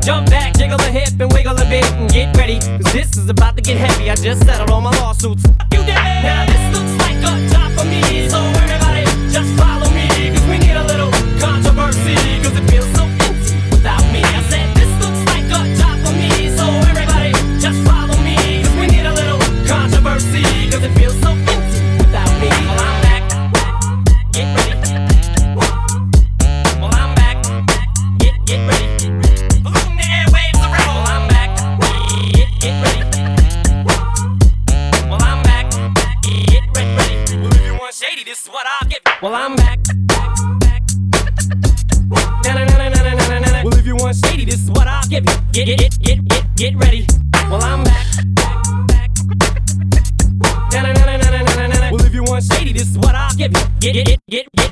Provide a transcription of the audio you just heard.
jump back, jiggle a hip, and wiggle a bit, and get ready. Cause this is about to get heavy. I just settled all my lawsuits. Fuck you, did I'll give. Well, I'm back. Well, if you want shady, this is what I'll give you. Get, get, get, get, get, get ready. Well, I'm back. Na-na-na-na-na-na-na-na. Well, if you want shady, this is what I'll give you. Get, it, get, get,